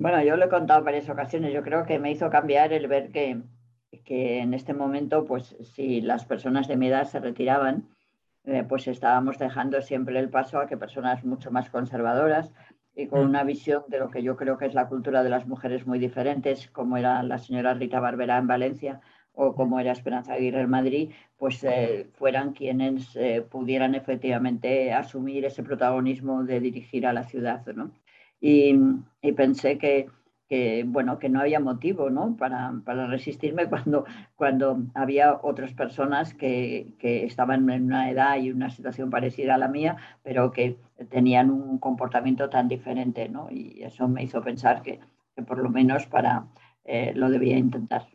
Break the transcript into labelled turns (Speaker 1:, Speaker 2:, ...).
Speaker 1: Bueno, yo lo he contado varias ocasiones. Yo creo que me hizo cambiar el ver que, que en este momento, pues si las personas de mi edad se retiraban, eh, pues estábamos dejando siempre el paso a que personas mucho más conservadoras y con mm. una visión de lo que yo creo que es la cultura de las mujeres muy diferentes, como era la señora Rita Barberá en Valencia o como era Esperanza Aguirre en Madrid, pues eh, fueran quienes eh, pudieran efectivamente asumir ese protagonismo de dirigir a la ciudad. ¿no? Y pensé que, que, bueno, que no había motivo ¿no? Para, para, resistirme cuando, cuando había otras personas que, que, estaban en una edad y una situación parecida a la mía, pero que tenían un comportamiento tan diferente. ¿no? Y eso me hizo pensar que, que por lo menos para, eh, lo debía intentar.